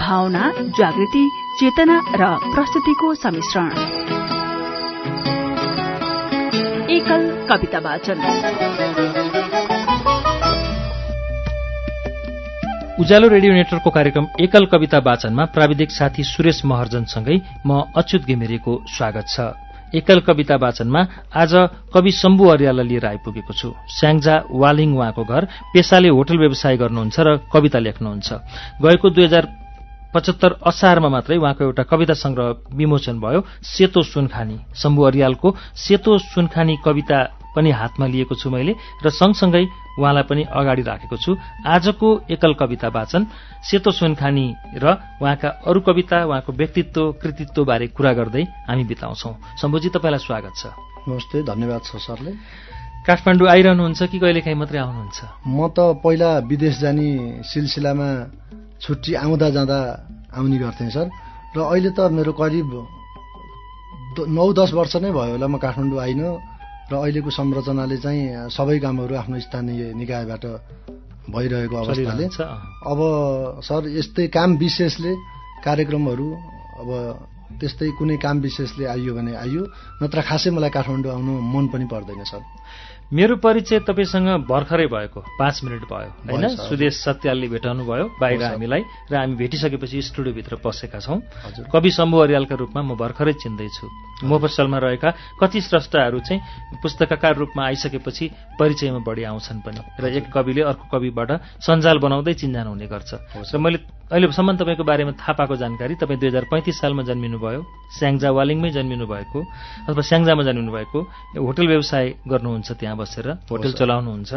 भावना जागृति चेतना र प्रस्तुतिको सम्मिश्रण। एकल कविता वाचन। उज्यालो रेडियो नेटवर्कको कार्यक्रम एकल कविता वाचनमा प्राविधिक साथी सुरेश महर्जनसँगै म अच्युत घिमिरेको स्वागत छ। एकल कविता वाचनमा आज कवि शम्भु अर्याललाई लिएर आइपुगेको छु। स्याङ्जा वालिङ उहाँको घर पेसाले होटल व्यवसाय गर्नुहुन्छ र कविता लेख्नुहुन्छ। गएको दुई हजार पचहत्तर असारमा मात्रै उहाँको एउटा कविता संग्रह विमोचन भयो सेतो सुनखानी। शम्भु अरियालको सेतो सुनखानी कविता पनि हातमा लिएको छु मैले र सँगसँगै उहाँलाई पनि अगाडि राखेको छु। आजको एकल कविता वाचन सेतो सुनखानी र उहाँका अरू कविता उहाँको व्यक्तित्व कृतित्वबारे कुरा गर्दै हामी बिताउँछौ। शम्भुजी तपाईँलाई स्वागत छ। नमस्ते धन्यवाद छ सरले। काठमाडौँ आइरहनुहुन्छ कि कहिलेकाहीँ मात्रै आउनुहुन्छ? म त पहिला विदेश जाने सिलसिलामा छुट्टी आउँदा जाँदा आउने गर्थेँ सर। र अहिले त मेरो करिब नौ दस वर्ष नै भयो होला म काठमाडौँ आइनँ। र अहिलेको संरचनाले चाहिँ सबै कामहरू आफ्नो स्थानीय निकायबाट भइरहेको अवस्थाले अब सर यस्तै काम विशेषले कार्यक्रमहरू अब त्यस्तै कुनै काम विशेषले आइयो भने आइयो नत्र खासै मलाई काठमाडौँ आउनु मन पनि पर्दैन सर। मेरो परिचय तपाईँसँग भर्खरै भएको पाँच मिनट भयो होइन? सुदेश सत्यालले भेटाउनु भयो बाहिर हामीलाई र हामी भेटिसकेपछि स्टुडियोभित्र पसेका छौँ। कवि शम्भु अरियालका रूपमा म भर्खरै चिन्दैछु। मोफसलमा रहेका कति स्रष्टाहरू चाहिँ पुस्तककार रूपमा आइसकेपछि परिचयमा बढी आउँछन् पनि। र एक कविले अर्को कविबाट सञ्जाल बनाउँदै चिन्जान हुने गर्छ। र मैले अहिलेसम्म तपाईँको बारेमा थाहा पाएको जानकारी तपाईँ दुई हजार पैँतिस सालमा जन्मिनु भयो स्याङ्जा वालिङमै जन्मिनु भएको अथवा स्याङ्जामा जन्मिनु भएको होटल व्यवसाय गर्नुहुन्छ त्यहाँ बसेर होटल चलाउनुहुन्छ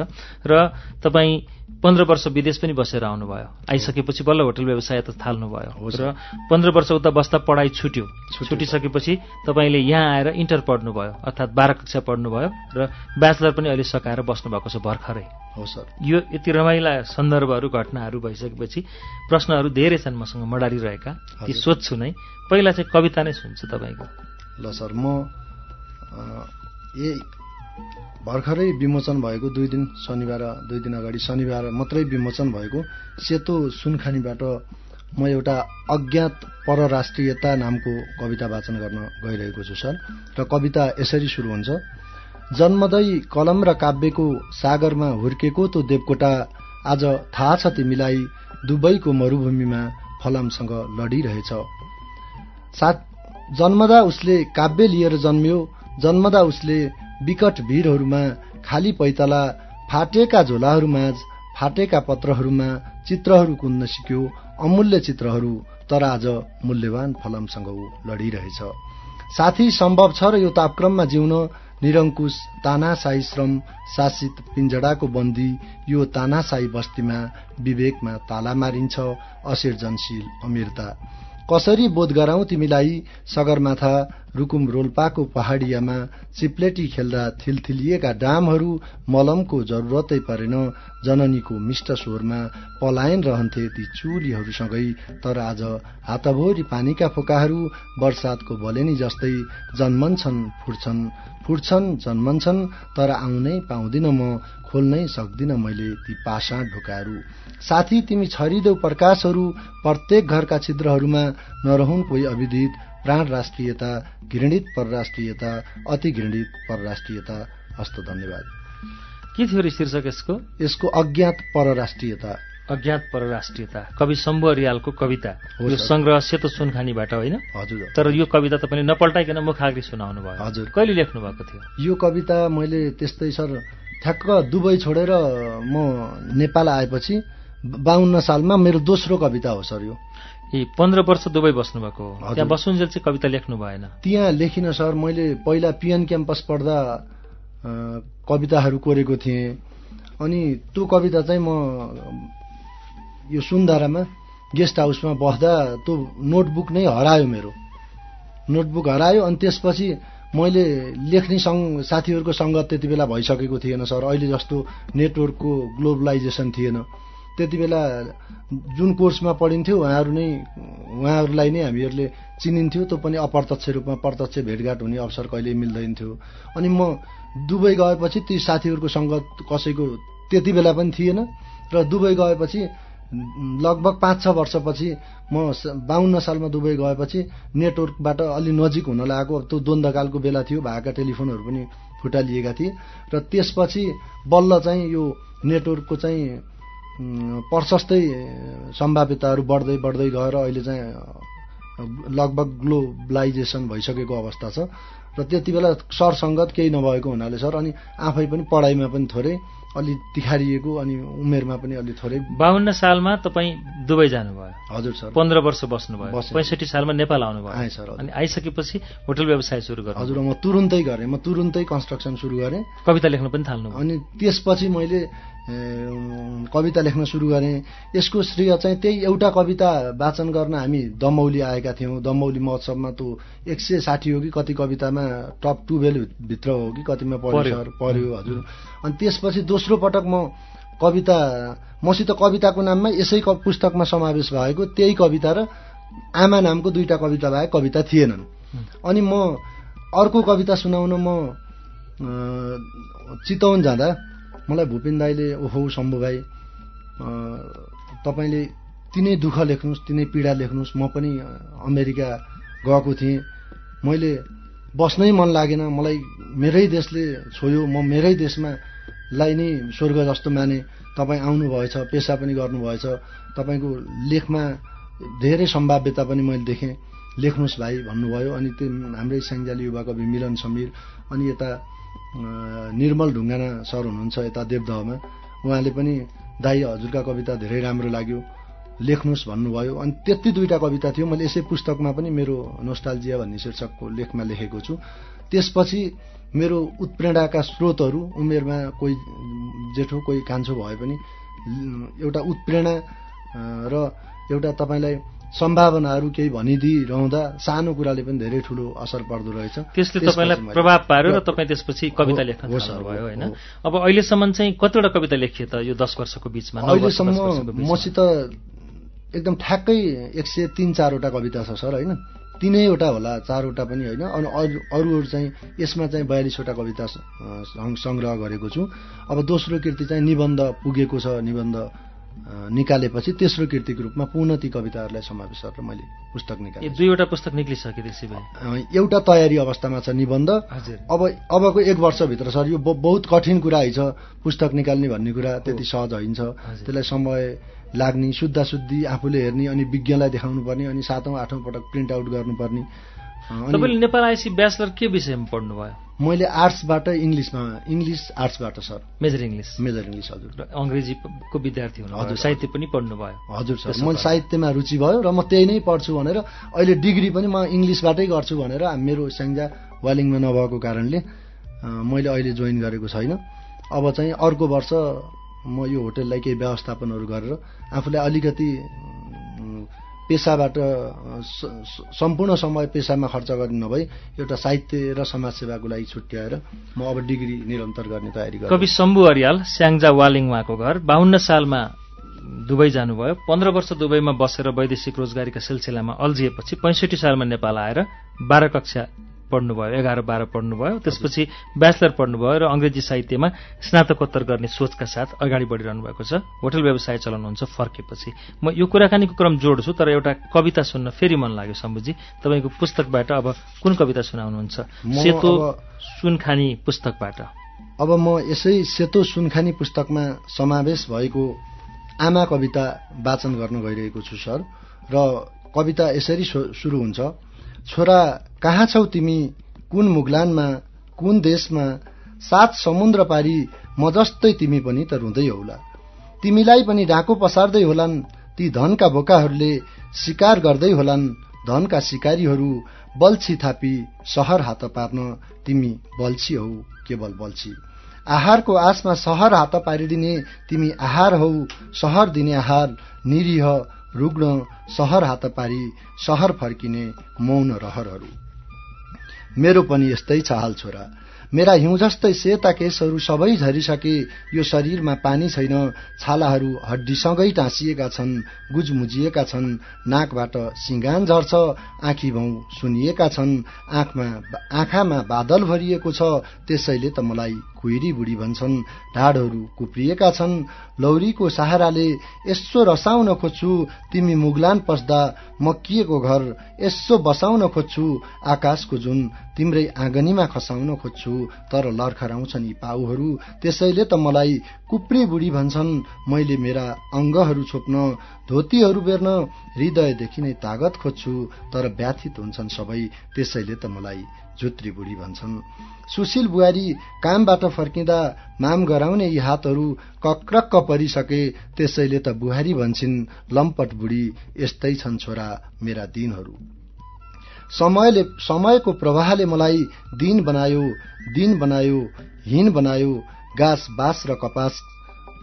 र तपाईँ पन्ध्र वर्ष विदेश पनि बसेर आउनुभयो। आइसकेपछि बल्ल होटल व्यवसाय त थाल्नुभयो र पन्ध्र वर्ष उता बस्दा पढाइ छुट्यो। छुटिसकेपछि तपाईँले यहाँ आएर इन्टर पढ्नुभयो अर्थात् बाह्र कक्षा पढ्नुभयो र ब्याचलर पनि अहिले सकाएर बस्नुभएको छ भर्खरै। हो सर। यो यति रमाइला सन्दर्भहरू घटनाहरू भइसकेपछि प्रश्नहरू धेरै छन् मसँग मडारिरहेका ती सोध्छु नै। पहिला चाहिँ कविता नै सुन्छु तपाईँको। ल सर म ए भर्खरै विमोचन भएको दुई दिन शनिबार दुई दिन अगाडि शनिबार मात्रै विमोचन भएको सेतो सुनखानीबाट म एउटा अज्ञात परराष्ट्रियता नामको कविता वाचन गर्न गइरहेको छु सर। र कविता यसरी सुरु हुन्छ। जन्मदै कलम र काव्यको सागरमा हुर्केको तो देवकोटा आज थाहा छ तिमीलाई दुबईको मरूभूमिमा फलामसँग लडिरहेछ। साथ जन्मदा उसले काव्य लिएर जन्मियो जन्मदा उसले विकट भिडहरूमा खाली पैतला फाटेका झोलाहरूमाझ फाटेका पत्रहरूमा चित्रहरू कुन्न सिक्यो अमूल्य चित्रहरू तर आज मूल्यवान फलमसँग ऊ लडिरहेछ। साथी सम्भव छ र यो तापक्रममा जिउन निरङ्कुश तानासाई श्रम शासित पिञ्जडाको बन्दी यो तानासाई बस्तीमा विवेकमा ताला मारिन्छ असिर्जनशील अमिरता। कसरी बोध गराउँ तिमीलाई सगरमाथा रुकुम रोल्पाको पहाडियामा चिप्लेटी खेल्दा थिलथिलिएका डामहरू मलमको जरुरतै परेन। जननीको मिष्ट स्वरमा पलायन रहन्थे ती चुलीहरूसँगै। तर आज हातभोरी पानीका फोकाहरू वर्षातको बलेनी जस्तै जन्मन्छन् फुट्छन् फुट्छन् जन्मन्छन् तर आउनै पाउँदिन म खोल्नै सक्दिन मैले ती पाषाण ढोकाहरू। साथी तिमी छरिदेऊ प्रकाशहरू प्रत्येक घरका छिद्रहरूमा। नरहुन् कोही अविदित प्राण राष्ट्रियता घृणित परराष्ट्रियता अति घृणित परराष्ट्रियता। हस्त धन्यवाद। के थियो अरे शीर्षक यसको? यसको अज्ञात परराष्ट्रियता। अज्ञात परराष्ट्रियता। कवि शम्भु अरियालको कविता। यो संग्रह सेतो सुनखानीबाट होइन? हजुर। तर यो कविता तपाईँले नपल्टाइकन मुखाग्री सुनाउनु भयो। हजुर। कहिले लेख्नु भएको थियो? यो कविता मैले त्यस्तै सर ठ्याक्क दुबई छोडेर म नेपाल आएपछि बाहन्न सालमा मेरो दोस्रो कविता हो सर यो। ए पन्ध्र वर्ष दुबई बस्नुभएको हो। त्यहाँ बसुन्जेल चाहिँ कविता लेख्नु भएन। त्यहाँ लेखिन सर मैले पहिला पिएन क्याम्पस पढ्दा कविताहरू कोरेको थिएँ। अनि त्यो कविता चाहिँ म यो सुन्दारामा गेस्ट हाउसमा बस्दा त्यो नोटबुक नै हरायो मेरो। नोटबुक हरायो अनि त्यसपछि मैले लेख्ने सङ्ग साथीहरूको सङ्गत त्यति बेला भइसकेको थिएन सर। अहिले जस्तो नेटवर्कको ग्लोबलाइजेसन थिएन। त्यति बेला जुन कोर्समा पढिन्थ्यो उहाँहरू नै उहाँहरूलाई नै हामीहरूले चिनिन्थ्यो। त्यो पनि अप्रत्यक्ष रूपमा प्रत्यक्ष भेटघाट हुने अवसर कहिले मिल्दैन थियो अनि म दुबई गएपछि ती साथीहरूको सङ्गत कसैको त्यति बेला पनि थिएन। र दुबई गएपछि लगभग पाँच छ वर्षपछि म बाहन्न सालमा दुबई गएपछि नेटवर्कबाट अलि नजिक हुन लागेको त्यो द्वन्द्वकालको बेला थियो। भएका टेलिफोनहरू पनि फुटालिएका थिए। र त्यसपछि बल्ल चाहिँ यो नेटवर्कको चाहिँ प्रशस्तै सम्भाव्यताहरू बढ्दै बढ्दै गएर अहिले चाहिँ लगभग ग्लोबलाइजेसन भइसकेको अवस्था छ। र त्यति बेला सरसङ्गत केही नभएको हुनाले सर अनि आफै पनि पढाइमा पनि थोरै अलि तिखारिएको अनि उमेरमा पनि अलि थोरै बाहन्न सालमा तपाईँ दुबई जानुभयो। हजुर सर। पन्ध्र वर्ष बस्नुभयो। पैँसठी सालमा नेपाल आउनुभयो। आएँ सर अनि आइसकेपछि होटल व्यवसाय सुरु गर्नु हजुर म तुरुन्तै गरेँ। म तुरुन्तै कन्स्ट्रक्सन सुरु गरेँ। कविता लेख्न पनि थाल्नु अनि त्यसपछि मैले कविता लेख्न सुरु गरेँ। यसको श्रेय चाहिँ त्यही एउटा कविता वाचन गर्न हामी दमौली आएका थियौँ। दमौली महोत्सवमा त्यो एक सय साठी हो कि कति कवितामा टप टुवेल्भभित्र हो कि कतिमा पढ्यो सर? पढ्यो हजुर। अनि त्यसपछि दोस्रो पटक म कविता मसित कविताको नाममा यसै पुस्तकमा समावेश भएको त्यही कविता र आमा नामको दुईटा कविता भए कविता थिएनन्। अनि म अर्को कविता सुनाउन म चितवन जाँदा मलाई भूपेन दाईले ओहो शम्भु भाइ तपाईँले तिनै दुःख लेख्नुहोस् तिनै पीडा लेख्नुहोस् म पनि अमेरिका गएको थिएँ। मैले बस्नै मन लागेन मलाई मेरै देशले छोयो म मेरै देशमा लाई नै स्वर्ग जस्तो माने तपाईँ आउनुभएछ पेसा पनि गर्नुभएछ। तपाईँको लेखमा धेरै सम्भाव्यता पनि मैले देखेँ। लेख्नुहोस् भाइ भन्नुभयो। अनि त्यो हाम्रै स्याङ्जाली युवा कवि मिलन समीर अनि यता निर्मल ढुङ्गाना सर हुनुहुन्छ यता देवदहमा। उहाँले पनि दाई हजुरका कविता धेरै राम्रो लाग्यो। लेख्नुहोस् भन्नुभयो। अनि त्यति दुईवटा कविता थियो। मैले यसै पुस्तकमा पनि मेरो नोस्टालजिया भन्ने शीर्षकको लेखमा लेखेको छु। त्यसपछि मेरो उत्प्रेरणाका स्रोतहरू उमेरमा कोही जेठो कोही कान्छो भए पनि एउटा उत्प्रेरणा र एउटा तपाईँलाई सम्भावनाहरू केही भनिदिइरहँदा सानो कुराले पनि धेरै ठुलो असर पर्दो रहेछ। त्यसले तपाईँलाई प्रभाव पार्यो र तपाईँ त्यसपछि कविता लेख्न भयो होइन? अब अहिलेसम्म चाहिँ कतिवटा कविता लेखियो त यो दस वर्षको बिचमा अहिलेसम्म मसित एकदम ठ्याक्कै एक सय तिन चारवटा कविता छ सर होइन? तिनैवटा होला चारवटा पनि होइन। अनि अरू अरूहरू चाहिँ यसमा चाहिँ बयालिसवटा कविता सङ्ग्रह गरेको छु। अब दोस्रो कृति चाहिँ निबन्ध पुगेको छ निबन्ध निकालेपछि तेस्रो कृतिको रूपमा पुनः ती कविताहरूलाई समावेश गरेर मैले पुस्तक निकालेँ दुईवटा पुस्तक निक्लिसके एउटा तयारी अवस्थामा छ निबन्ध। अब अबको एक वर्षभित्र सर यो बहुत कठिन कुरा छ पुस्तक निकाल्ने भन्ने कुरा त्यति सहज होइन्छ त्यसलाई समय लाग्ने शुद्ध शुद्धि आफूले हेर्ने अनि विज्ञलाई देखाउनु पर्ने अनि सातौँ आठौँ पटक प्रिन्ट आउट गर्नुपर्ने। तपाईँले नेपाल आएपछि ब्याचलर के विषयमा पढ्नुभयो? मैले आर्ट्सबाट इङ्ग्लिसमा English आर्ट्सबाट sir. Major English. Major English हजुर। र अङ्ग्रेजीको विद्यार्थी हुनु हजुर साहित्य पनि पढ्नुभयो। हजुर सर। मैले साहित्यमा रुचि भयो र म त्यही नै पढ्छु भनेर अहिले डिग्री पनि म इङ्ग्लिसबाटै गर्छु भनेर मेरो स्याङ्जा वालिङमा नभएको कारणले मैले अहिले जोइन गरेको छैन। अब चाहिँ अर्को वर्ष म यो होटेललाई केही व्यवस्थापनहरू गरेर आफूलाई अलिकति पेसाबाट सम्पूर्ण समय पेसामा खर्च गर्ने नभई एउटा साहित्य र समाजसेवाको लागि छुट्याएर म अब डिग्री निरन्तर गर्ने तयारी गर्छु कवि शम्भु अरियाल स्याङ्जा वालिङ उहाँको घर बाहन्न सालमा दुबई जानुभयो पन्ध्र वर्ष दुबईमा बसेर वैदेशिक रोजगारीका सिलसिलामा अल्झिएपछि पैँसठी सालमा नेपाल आएर बाह्र कक्षा पढ्नुभयो एघार बाह्र पढ्नुभयो त्यसपछि ब्याचलर पढ्नुभयो र अङ्ग्रेजी साहित्यमा स्नातकोत्तर गर्ने सोचका साथ अगाडि बढिरहनु भएको छ। होटल व्यवसाय चलाउनुहुन्छ फर्केपछि। म यो कुराकानीको क्रम जोड्छु तर एउटा कविता सुन्न फेरि मन लाग्यो शम्भुजी तपाईँको पुस्तकबाट अब कुन कविता सुनाउनुहुन्छ? सेतो सुनखानी पुस्तकबाट। अब म यसै सेतो सुनखानी पुस्तकमा समावेश भएको आमा कविता वाचन गर्न गइरहेको छु सर। र कविता यसरी सुरु हुन्छ। छोरा कहाँ छौ तिमी? कुन मुगलानमा कुन देशमा? सात समुद्र पारी म जस्तै तिमी पनि त रुँदै होला तिमीलाई पनि ढाको पसार्दै होलान् ती धनका बोकाहरूले शिकार गर्दै होलान् धनका शिकारीहरू बल्छी थापी सहर हात पार्न तिमी बल्छी हौ केवल बल्छी। आहारको आशमा सहर हात पारिदिने तिमी आहार हौ सहर दिने आहार निरीह रुग्ण सहर हात पारी सहर फर्किने मौन रहरहरू। मेरो पनि यस्तै छ हाल छोरा। मेरा हिउँ जस्तै सेता केसहरू सबै झरिसके यो शरीरमा पानी छैन छालाहरू हड्डीसँगै टाँसिएका छन् गुजमुजिएका छन् नाकबाट सिङ्गान झर्छ आँखी भाउ सुनिएका छन् आँखामा बादल भरिएको छ त्यसैले त मलाई कुहिरी बुढी भन्छन् ढाडहरू कुप्रिएका छन्। लौरीको सहाराले यसो रसाउन खोज्छु तिमी मुगलान पस्दा मकिएको घर यसो बसाउन खोज्छु आकाशको जुन तिम्रै आँगनीमा खसाउन खोज्छु तर लर्खराउँछन् यी पाउहरू। त्यसैले त मलाई कुप्री बुढी भन्छन् मैले मेरा अङ्गहरू छोप्न धोतीहरू बेर्न हृदयदेखि नै तागत खोज्छु तर व्याथित हुन्छन् सबै त्यसैले त मलाई झुत्री बुढी भन्छन्। सुशील बुहारी कामबाट फर्किँदा माम गराउने यी हातहरू कक्रक्क परिसके त्यसैले त बुहारी भन्छन् लम्पट बुढी यस्तै छन् छोरा मेरा दिनहरू। समयले समयको प्रवाहले मलाई दिन बनायो दिन बनायो हिन बनायो घाँस बाँस र कपास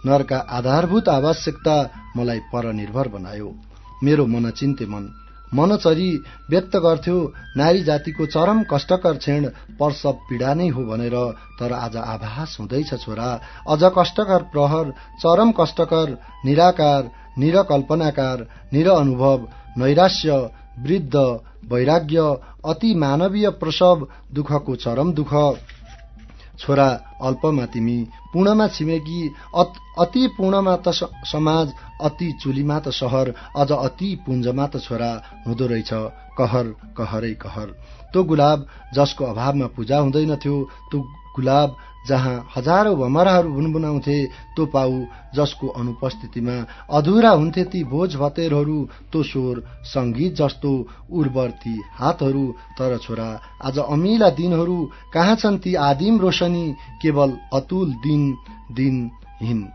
नरका आधारभूत आवश्यकता मलाई परनिर्भर बनायो। मेरो मन चिन्ते मन मनचरी व्यक्त गर्थ्यो नारी जातिको चरम कष्टकर क्षण प्रसव पीडा नै हो भनेर तर आज आभास हुँदैछ छोरा। अझ कष्टकर प्रहर चरम कष्टकर निराकार निरकल्पनाकार निर अनुभव नैराश्य वृद्ध वैराग्य अति मानवीय प्रसव दुःखको चरम दुःख। छोरा अल्पमा तिमी पूर्णमा छिमेकी अति पूर्णमा त समाज अति चुलीमा त सहर अझ अति पुञ्जमा त छोरा हुँदो रहेछ कहर कहरै कहर। त्यो गुलाब जसको अभावमा पूजा हुँदैनथ्यो त्यो गुलाब जहाँ हजारौं भमराहरू भुनभुनाउँथे तो पाउ जसको अनुपस्थितिमा अधुरा हुन्थे ती भोज भतेरहरू तो स्वर संगीत जस्तो उर्वर ती हातहरू। तर छोरा आज अमिला दिनहरू कहाँ छन् ती आदिम रोशनी? केवल अतुल दिन दिन हिन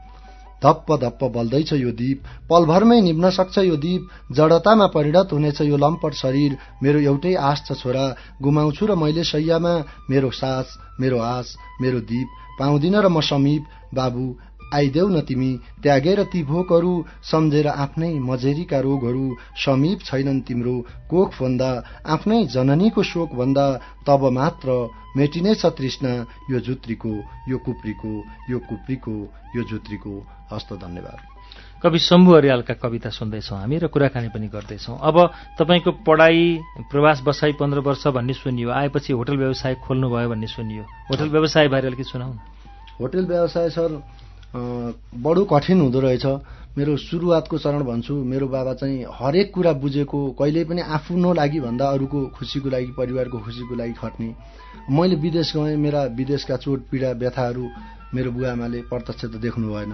धप्प धप्प बल्दैछ यो दीप। पलभरमै निभ्न सक्छ यो दीप। जडतामा परिणत हुनेछ यो लम्पट शरीर। मेरो एउटै आश छ छोरा। गुमाउँछु र मैले सैयामा। मेरो सास मेरो आस मेरो दीप। पाउँदिन र म समीप। बाबु आइदेऊ न तिमी त्यागेर ती भोकहरू सम्झेर आफ्नै मजेरीका रोगहरू समीप छैनन् तिम्रो कोख भन्दा आफ्नै जननीको शोक भन्दा तब मात्र मेटिनेछ तृष्णा यो जुत्रीको यो कुप्रीको यो कुप्रीको यो जुत्रीको। हस्त धन्यवाद। कवि शम्भु अरियालका कविता सुन्दैछौँ हामी र कुराकानी पनि गर्दैछौँ। अब तपाईँको पढाइ प्रवास बसाई पन्ध्र वर्ष भन्ने सुनियो आएपछि होटल व्यवसाय खोल्नुभयो भन्ने सुनियो। होटल व्यवसाय बारे अलिकति सुनाउ होटल व्यवसाय सर बडो कठिन हुँदो रहेछ। मेरो सुरुवातको चरण भन्छु मेरो बाबा चाहिँ हरेक कुरा बुझेको कहिल्यै पनि आफ्नो लागि भन्दा अरूको खुसीको लागि परिवारको खुसीको लागि खट्ने। मैले विदेश गएँ मेरा विदेशका चोट पीडा व्यथाहरू मेरो बुवाआमाले प्रत्यक्ष त देख्नु भएन।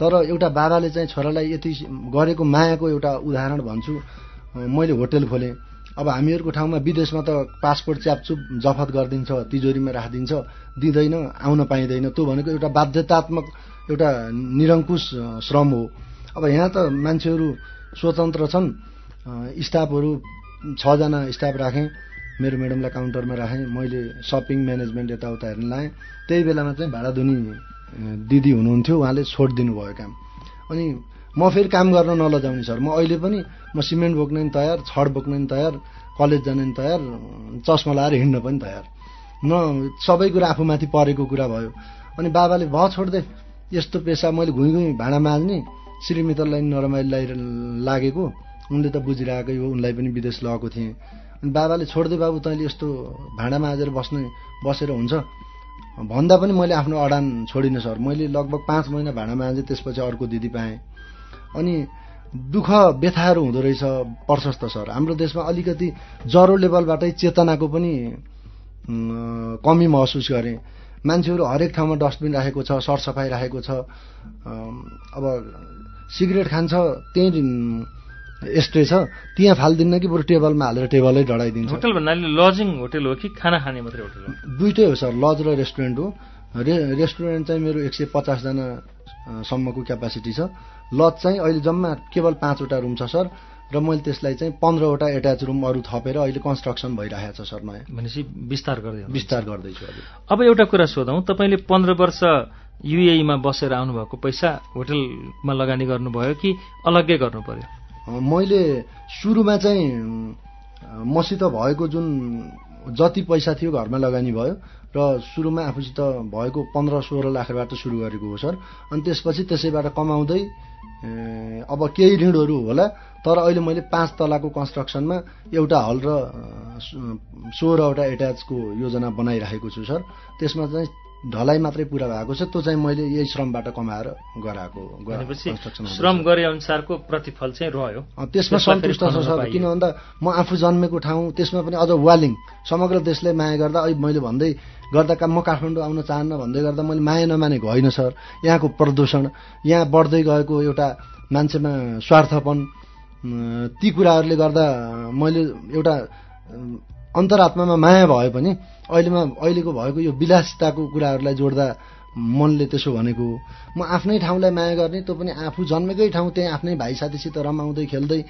तर एउटा बाबाले चाहिँ छोरालाई यति गरेको मायाको एउटा उदाहरण भन्छु मैले होटेल खोलेँ। अब हामीहरूको ठाउँमा विदेशमा त पासपोर्ट च्यापचुप जफत गरिदिन्छ तिजोरीमा राखिदिन्छ दिँदैन आउन पाइँदैन। त्यो भनेको एउटा बाध्यतात्मक एउटा निरङ्कुश श्रम हो। अब यहाँ त मान्छेहरू स्वतन्त्र छन्। स्टाफहरू छजना स्टाफ राखेँ। मेरो म्याडमलाई काउन्टरमा राखेँ। मैले सपिङ म्यानेजमेन्ट यताउता हेर्न लाएँ। त्यही बेलामा चाहिँ भाडाधुनी दिदी हुनुहुन्थ्यो। उहाँले छोडिदिनु भयो काम। अनि म फेरि काम गर्न नलजाउने सर। म अहिले पनि म सिमेन्ट बोक्न नि तयार छड बोक्न नि तयार कलेज जान नि तयार चस्मा लाएर हिँड्न पनि तयार। न सबै कुरा आफूमाथि परेको कुरा भयो। अनि बाबाले भयो छोड्दै यस्तो पेसा मैले घुइँ घुइँ भाँडा माझ्ने श्रीमितरलाई नरमाइलोलाई लागेको उनले त बुझिरहेकै हो उनलाई पनि विदेश लगेको थिएँ। अनि बाबाले छोड्दै बाबु तैँले यस्तो भाँडा माझेर बस्ने बसेर हुन्छ। भन्दा पनि मैले आफ्नो अडान छोडिनँ सर। मैले लगभग पाँच महिना भाँडा माझेँ त्यसपछि अर्को दिदी पाएँ। अनि दुःख व्यथाहरू हुँदो रहेछ प्रशस्त सर। हाम्रो देशमा अलिकति जरो लेभलबाटै चेतनाको पनि कमी महसुस गरेँ। मान्छेहरू हरेक ठाउँमा डस्टबिन राखेको छ सरसफाइ राखेको छ। अब सिगरेट खान्छ त्यहीँ यस्तै छ। त्यहाँ फालिदिन्न कि बरु टेबलमा हालेर टेबलै डढाइदिन्छ। होटल भन्नाले लजिङ होटल हो कि खाना खाने मात्रै होटल हो? दुइटै हो सर लज र रेस्टुरेन्ट हो। रे रेस्टुरेन्ट चाहिँ मेरो एक सय पचासजना सम्मको क्यापासिटी छ। लज चाहिँ अहिले जम्मा केवल पाँचवटा रुम छ सर। र मैले त्यसलाई चाहिँ पन्ध्रवटा एट्याच रुम अरू थपेर अहिले कन्स्ट्रक्सन भइरहेको छ सर नयाँ। भनेपछि विस्तार गर्दै विस्तार गर्दैछु अब एउटा कुरा सोधौँ। तपाईँले पन्ध्र वर्ष युएईमा बसेर आउनुभएको पैसा होटलमा लगानी गर्नुभयो कि अलग्गै गर्नु पर्यो मैले सुरुमा चाहिँ मसित भएको जुन जति पैसा थियो घरमा लगानी भयो र सुरुमा आफूसित भएको पन्ध्र सोह्र लाखबाट सुरु गरेको हो सर। अनि त्यसपछि त्यसैबाट कमाउँदै अब केही ऋणहरू होला तर अहिले मैले पाँच तलाको कन्स्ट्रक्सनमा एउटा हल र सोह्रवटा एट्याचको योजना बनाइराखेको छु सर। त्यसमा चाहिँ ढलाइ मात्रै पुरा भएको छ त्यो चाहिँ मैले यही श्रमबाट कमाएर गराएको श्रम गरे अनुसारको प्रतिफल चाहिँ रह्यो। त्यसमा सन्तुष्ट छ सर। किन भन्दा म आफू जन्मेको ठाउँ त्यसमा पनि अझ वालिङ समग्र देशले माया गर्दा अहिले मैले भन्दै गर्दा म काठमाडौँ आउन चाहन्न भन्दै गर्दा मैले माया नमानेको होइन सर। यहाँको प्रदूषण यहाँ बढ्दै गएको एउटा मान्छेमा स्वार्थपन ती कुराहरूले गर्दा मैले एउटा अन्तरात्मामा माया भए पनि अहिलेमा अहिलेको भएको यो विलासिताको कुराहरूलाई जोड्दा मनले त्यसो भनेको म आफ्नै ठाउँलाई माया गर्ने त्यो पनि आफू जन्मेकै ठाउँ त्यहीँ आफ्नै भाइ साथीसित रमाउँदै खेल्दै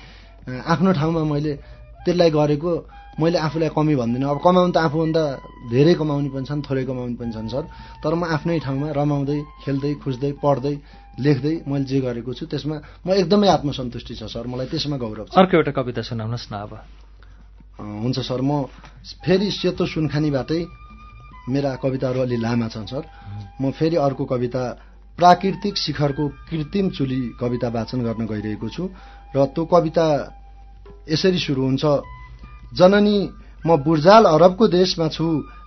आफ्नो ठाउँमा मैले त्यसलाई गरेको मैले आफूलाई कमी भन्दिनँ। अब कमाउनु त आफूभन्दा धेरै कमाउने पनि छन् थोरै कमाउने पनि छन् सर। तर म आफ्नै ठाउँमा रमाउँदै खेल्दै खुज्दै पढ्दै लेख्दै मैले जे गरेको छु त्यसमा म एकदमै आत्मसन्तुष्टि छ सर। मलाई त्यसमा गौरव छ। अर्को एउटा कविता सुनाउनुहोस् न अब। हुन्छ सर म फेरि सेतो सुनखानीबाटै मेरा कविताहरू अलि लामा छन् सर। म फेरि अर्को कविता प्राकृतिक शिखरको कृत्रिम चुली कविता वाचन गर्न गइरहेको छु। र त्यो कविता यसरी सुरु हुन्छ जननी म बुर्जाल अरबको देशमा छु।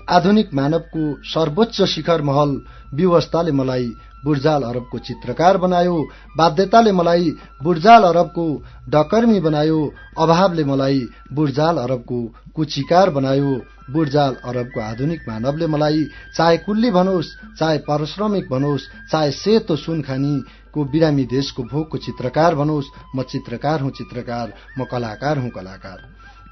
आधुनिक मानवको सर्वोच्च शिखर महल व्यवस्थाले मलाई बुर्जाल अरबको चित्रकार बनायो बाध्यताले मलाई बुर्जाल अरबको डकर्मी बनायो अभावले मलाई बुर्जाल अरबको कुचिकार बनायो। बुर्जाल अरबको आधुनिक मानवले मलाई चाहे कुल्ली भनोस् चाहे पारिश्रमिक भनोस् चाहे सेतो सुनखानीको बिरामी देशको भोगको चित्रकार भनोस् म चित्रकार हुँ चित्रकार म कलाकार हुँ कलाकार।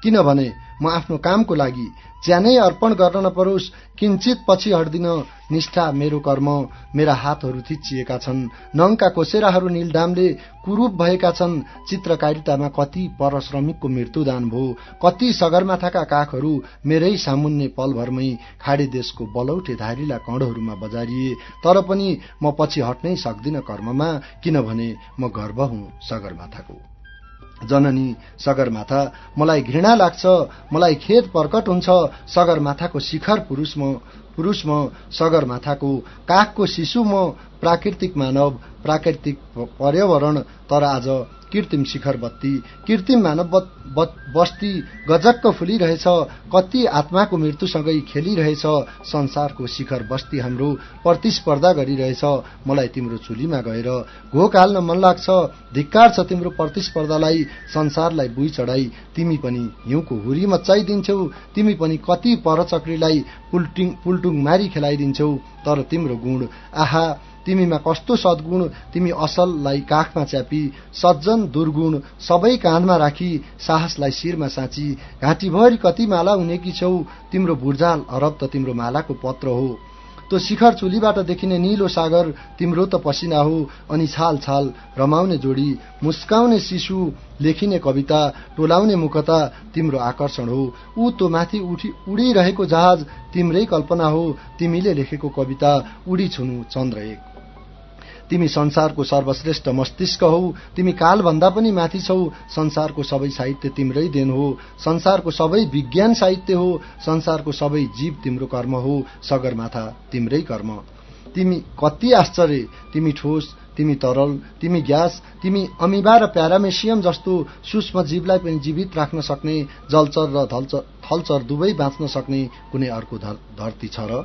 किनभने म आफ्नो कामको लागि ज्यानै अर्पण गर्न नपरोस् किन्चित पछि हट्दिन निष्ठा मेरो कर्म। मेरा हातहरू थिचिएका छन्। नङका कोसेराहरू निलडामले कुरूप भएका छन्। चित्रकारितामा कति परश्रमिकको मृत्युदान भयो। कति सगरमाथाका काखहरू मेरै सामुन्ने पलभरमै खाडी देशको बलौटे धारिला कणहरूमा बजारिए। तर पनि म पछि हट्नै सक्दिन कर्ममा किनभने म गर्व हुँ सगरमाथाको। जननी सगरमाथा मलाई घृणा लाग्छ मलाई खेद प्रकट हुन्छ सगरमाथाको शिखर पुरुष म पुरुष म सगरमाथाको काखको शिशु म प्राकृतिक मानव प्राकृतिक पर्यावरण तर आज कृत्रिम शिखर बत्ती कृत्रिम मानव बस्ती गजक्क फुलिरहेछ कति आत्माको मृत्युसँगै खेलिरहेछ संसारको शिखर बस्ती हाम्रो प्रतिस्पर्धा गरिरहेछ मलाई तिम्रो चुलीमा गएर घोक हाल्न मन लाग्छ धिक्कार छ तिम्रो प्रतिस्पर्धालाई संसारलाई बुई चढाई तिमी पनि हिउँको हुरी मचाइदिन्छौ तिमी पनि कति परचक्रीलाई पुल्टिङ मारी खेलाइदिन्छौ तर तिम्रो गुण आहा तिमीमा कस्तो सद्गुण तिमी असललाई काखमा च्यापी सज्जन दुर्गुण सबै काँधमा राखी साहसलाई शिरमा साँची घाँटीभरि कति माला हुनेकी छौ तिम्रो भुर्जाल अरब त तिम्रो मालाको पत्र हो। त्यो शिखर चुलीबाट देखिने निलो सागर तिम्रो त पसिना हो अनि छाल छाल रमाउने जोडी मुस्काउने शिशु लेखिने कविता टोलाउने मुखता तिम्रो आकर्षण हो। ऊ त्यो माथि उठी उडिरहेको जहाज तिम्रै कल्पना हो तिमीले लेखेको कविता उडी छुनु चन्द्र एक। तिमी संसारको सर्वश्रेष्ठ मस्तिष्क हौ। तिमी कालभन्दा पनि माथि छौ। संसारको सबै साहित्य तिम्रै देन हो। संसारको सबै विज्ञान साहित्य हो। संसारको सबै जीव तिम्रो कर्म हो। सगरमाथा तिम्रै कर्म। तिमी कति आश्चर्य। तिमी ठोस तिमी तरल तिमी ग्यास तिमी अमिबा र प्यारामेसियम जस्तो सूक्ष्म जीवलाई पनि जीवित राख्न सक्ने जलचर र थलचर दुवै बाँच्न सक्ने कुनै अर्को धरती छ र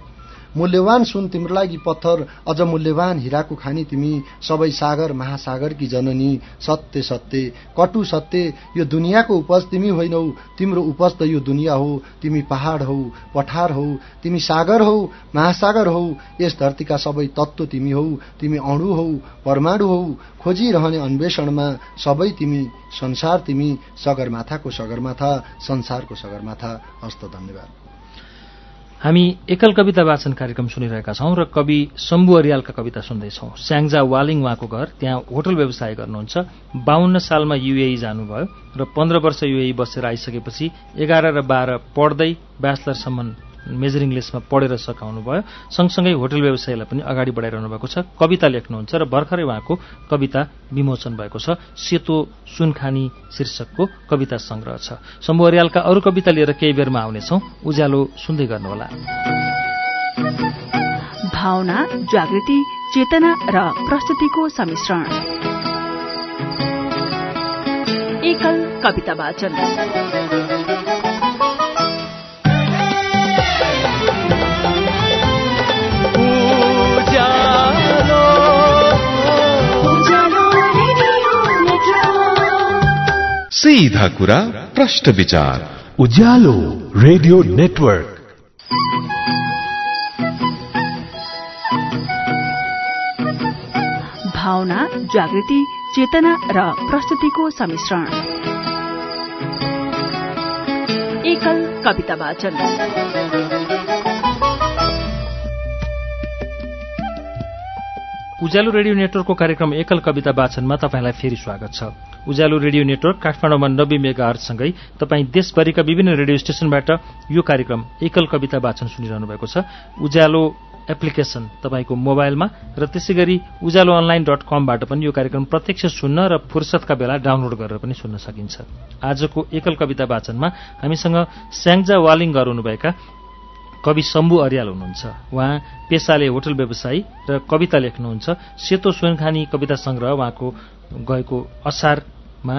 मूल्यवान सुन तिम्रो लागि पत्थर। अझ मूल्यवान हिराको खानी तिमी सबै सागर महासागर कि जननी। सत्य सत्य कटु सत्य यो दुनियाँको उपज तिमी होइनौ। तिम्रो उपज त यो दुनियाँ हो। तिमी पहाड हौ पठार हौ। तिमी सागर हौ महासागर हौ। यस धरतीका सबै तत्व तिमी हौ। तिमी अणु हौ परमाणु हौ। खोजिरहने अन्वेषणमा सबै तिमी संसार तिमी सगरमाथाको सगरमाथा संसारको सगरमाथा। हस्त धन्यवाद। हामी एकल कविता वाचन कार्यक्रम सुनिरहेका छौं र कवि शम्भु अरियालका कविता सुन्दैछौ। स्याङ्जा वालिङ उहाँको घर त्यहाँ होटल व्यवसाय गर्नुहुन्छ। बाहन्न सालमा युएई जानुभयो र पन्ध्र वर्ष युएई बसेर आइसकेपछि एघार र बाह्र पढ्दै ब्याचलरसम्म मेजरिङ लिस्टमा पढेर सघाउनु भयो। सँगसँगै होटल व्यवसायलाई पनि अगाडि बढाइरहनु भएको छ। कविता लेख्नुहुन्छ र भर्खरै उहाँको कविता विमोचन भएको छ। सेतो सुनखानी शीर्षकको कविता सङ्ग्रह छ। शम्भु अरियालका अरू कविता लिएर केही बेरमा आउनेछौ। उज्यालो सुन्दै गर्नुहोला। भावना जागृति चेतना र प्रस्तुतिको सम्मिश्रण। एकल कविता वाचन। सीधा कुरा प्रश्न विचार। उज्यालो रेडियो नेटवर्क। भावना जागृति चेतना र प्रस्तुतिको सम्मिश्रण एकल कविता वाचन। उज्यालो रेडियो नेटवर्कको कार्यक्रम एकल कविता वाचनमा तपाईँलाई फेरि स्वागत छ। उज्यालो रेडियो नेटवर्क काठमाडौँमा नब्बे मेगा हर्चसँगै तपाईँ देशभरिका विभिन्न रेडियो स्टेशनबाट यो कार्यक्रम एकल कविता वाचन सुनिरहनु भएको छ। उज्यालो एप्लिकेशन तपाईँको मोबाइलमा र त्यसै गरी उज्यालो अनलाइन डट कमबाट पनि यो कार्यक्रम प्रत्यक्ष सुन्न र फुर्सदका बेला डाउनलोड गरेर पनि सुन्न सकिन्छ। आजको एकल कविता वाचनमा हामीसँग स्याङ्जा वालिङ गराउनुभएका कवि शम्भु अरियाल हुनुहुन्छ। उहाँ पेसाले होटल व्यवसायी र कविता लेख्नुहुन्छ। सेतो सुनखानी कविता सङ्ग्रह उहाँको गएको असारमा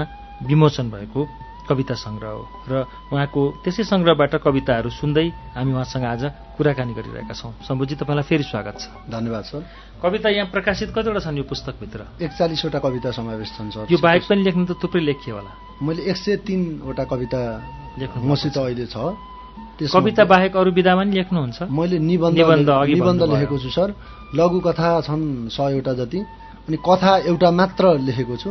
विमोचन भएको कविता सङ्ग्रह हो। र उहाँको त्यसै सङ्ग्रहबाट कविताहरू सुन्दै हामी उहाँसँग आज कुराकानी गरिरहेका छौँ। शम्भुजी तपाईँलाई फेरि स्वागत छ। धन्यवाद सर। कविता यहाँ प्रकाशित कतिवटा छन् यो पुस्तकभित्र? एकचालिसवटा कविता समावेश छन् सर। यो बाहेक पनि लेख्नु त थुप्रै लेखियो होला। मैले एक सय तिनवटा कविता लेख्नु मसित अहिले छ। कविता बाहेक अरू विधामा पनि लेख्नुहुन्छ? मैले निबन्ध निबन्ध। लेखेको छु सर। लघु कथा छन् सयवटा जति। अनि कथा एउटा मात्र लेखेको छु।